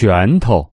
拳头。